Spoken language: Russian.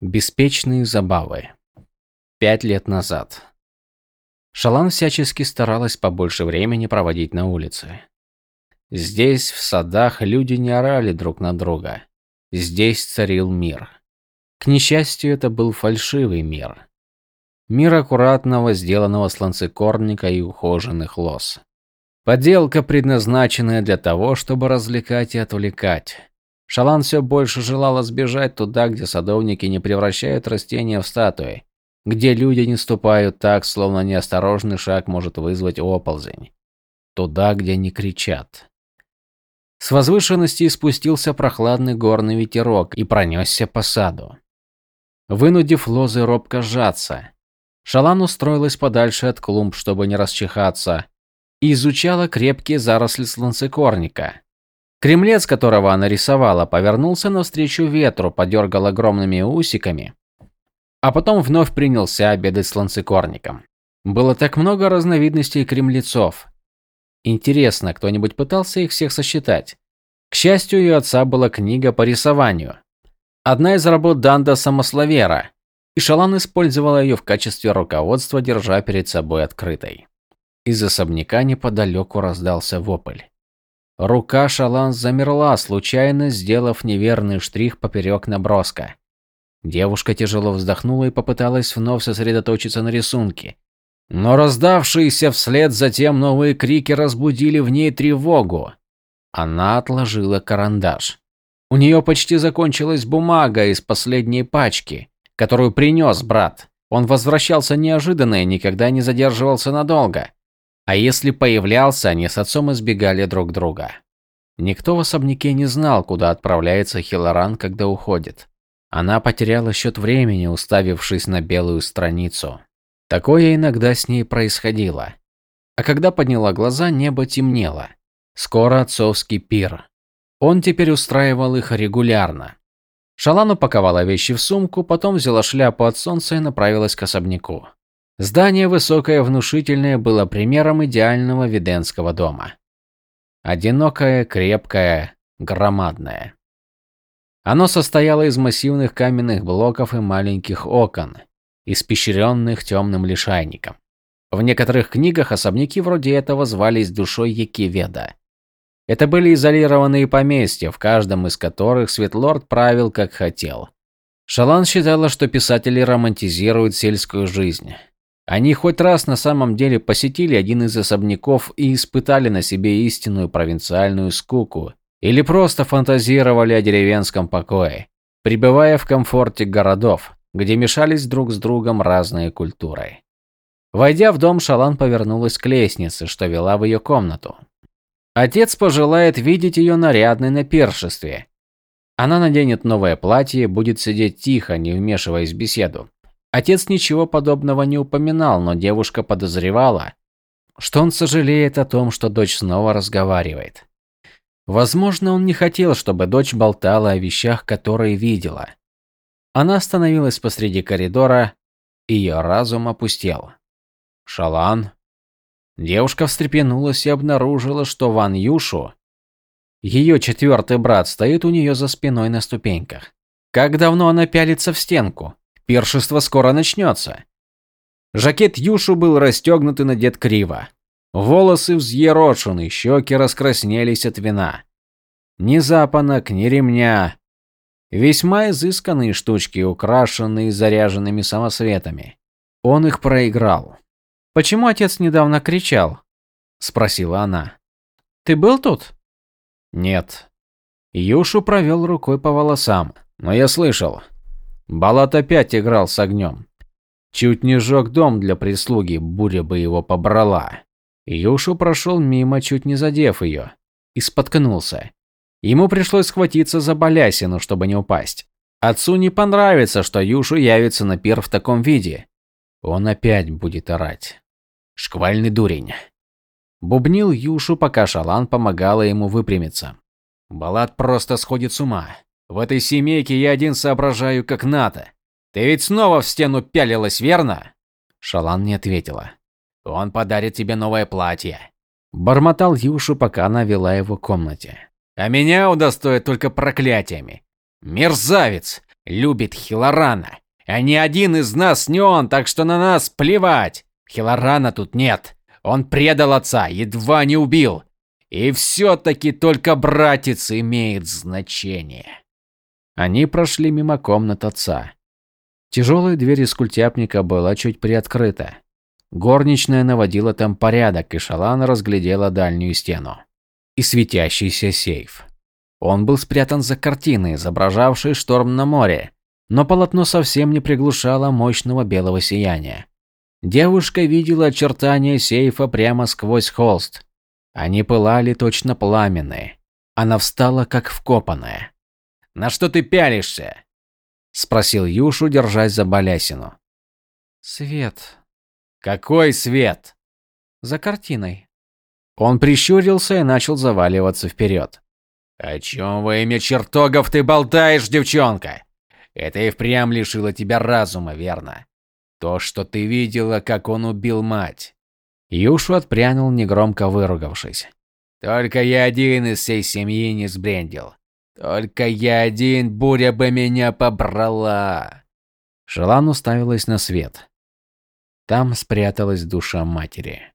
Беспечные забавы. Пять лет назад. Шалан всячески старалась побольше времени проводить на улице. Здесь, в садах, люди не орали друг на друга. Здесь царил мир. К несчастью, это был фальшивый мир. Мир аккуратного, сделанного сланцекорника и ухоженных лос. Подделка, предназначенная для того, чтобы развлекать и отвлекать. Шалан все больше желала сбежать туда, где садовники не превращают растения в статуи, где люди не ступают так, словно неосторожный шаг может вызвать оползень. Туда, где не кричат. С возвышенности спустился прохладный горный ветерок и пронесся по саду. Вынудив лозы робко сжаться, Шалан устроилась подальше от клумб, чтобы не расчихаться, и изучала крепкие заросли сланцекорника. Кремлец, которого она рисовала, повернулся навстречу ветру, подергал огромными усиками, а потом вновь принялся обедать с ланцекорником. Было так много разновидностей кремлецов. Интересно, кто-нибудь пытался их всех сосчитать? К счастью, ее отца была книга по рисованию. Одна из работ Данда Самословера, и Шалан использовала ее в качестве руководства, держа перед собой открытой. Из особняка неподалеку раздался вопль. Рука Шалан замерла, случайно сделав неверный штрих поперек наброска. Девушка тяжело вздохнула и попыталась вновь сосредоточиться на рисунке. Но раздавшиеся вслед за тем новые крики разбудили в ней тревогу. Она отложила карандаш. У нее почти закончилась бумага из последней пачки, которую принес брат. Он возвращался неожиданно и никогда не задерживался надолго. А если появлялся, они с отцом избегали друг друга. Никто в особняке не знал, куда отправляется Хилоран, когда уходит. Она потеряла счет времени, уставившись на белую страницу. Такое иногда с ней происходило. А когда подняла глаза, небо темнело. Скоро отцовский пир. Он теперь устраивал их регулярно. Шалан упаковала вещи в сумку, потом взяла шляпу от солнца и направилась к особняку. Здание высокое, внушительное, было примером идеального виденского дома. Одинокое, крепкое, громадное. Оно состояло из массивных каменных блоков и маленьких окон, испещренных темным лишайником. В некоторых книгах особняки вроде этого звались душой Якиведа. Это были изолированные поместья, в каждом из которых Светлорд правил как хотел. Шалан считала, что писатели романтизируют сельскую жизнь. Они хоть раз на самом деле посетили один из особняков и испытали на себе истинную провинциальную скуку, или просто фантазировали о деревенском покое, пребывая в комфорте городов, где мешались друг с другом разные культуры. Войдя в дом, Шалан повернулась к лестнице, что вела в ее комнату. Отец пожелает видеть ее нарядной на пиршестве. Она наденет новое платье будет сидеть тихо, не вмешиваясь в беседу. Отец ничего подобного не упоминал, но девушка подозревала, что он сожалеет о том, что дочь снова разговаривает. Возможно, он не хотел, чтобы дочь болтала о вещах, которые видела. Она остановилась посреди коридора, и ее разум опустел. «Шалан?» Девушка встрепенулась и обнаружила, что Ван Юшу, ее четвертый брат, стоит у нее за спиной на ступеньках. Как давно она пялится в стенку? Пиршество скоро начнется. Жакет Юшу был расстегнут и надет криво. Волосы взъерошены, щеки раскраснелись от вина. Ни запонок, ни ремня. Весьма изысканные штучки, украшенные заряженными самосветами. Он их проиграл. «Почему отец недавно кричал?» – спросила она. «Ты был тут?» «Нет». Юшу провел рукой по волосам, но я слышал. Балат опять играл с огнем. Чуть не сжег дом для прислуги, буря бы его побрала. Юшу прошел мимо, чуть не задев ее, и споткнулся. Ему пришлось схватиться за балясину, чтобы не упасть. Отцу не понравится, что Юшу явится на пир в таком виде. Он опять будет орать. Шквальный дурень. Бубнил Юшу, пока Шалан помогала ему выпрямиться. Балат просто сходит с ума. В этой семейке я один соображаю как надо. Ты ведь снова в стену пялилась, верно? Шалан не ответила. Он подарит тебе новое платье. Бормотал Юшу, пока она вела его в комнате. А меня удостоит только проклятиями. Мерзавец! любит Хилорана. А ни один из нас не он, так что на нас плевать. Хилорана тут нет. Он предал отца, едва не убил. И все-таки только братец имеет значение. Они прошли мимо комнат отца. Тяжелая дверь из культяпника была чуть приоткрыта. Горничная наводила там порядок, и Шалан разглядела дальнюю стену. И светящийся сейф. Он был спрятан за картиной, изображавшей шторм на море, но полотно совсем не приглушало мощного белого сияния. Девушка видела очертания сейфа прямо сквозь холст. Они пылали точно пламенные. Она встала как вкопанная. «На что ты пялишься?» – спросил Юшу, держась за балясину. «Свет». «Какой свет?» «За картиной». Он прищурился и начал заваливаться вперед. «О чем во имя чертогов ты болтаешь, девчонка? Это и впрямь лишило тебя разума, верно? То, что ты видела, как он убил мать. Юшу отпрянул, негромко выругавшись. Только я один из всей семьи не сбрендил. Только я один, буря бы меня побрала. Шелан уставилась на свет. Там спряталась душа матери.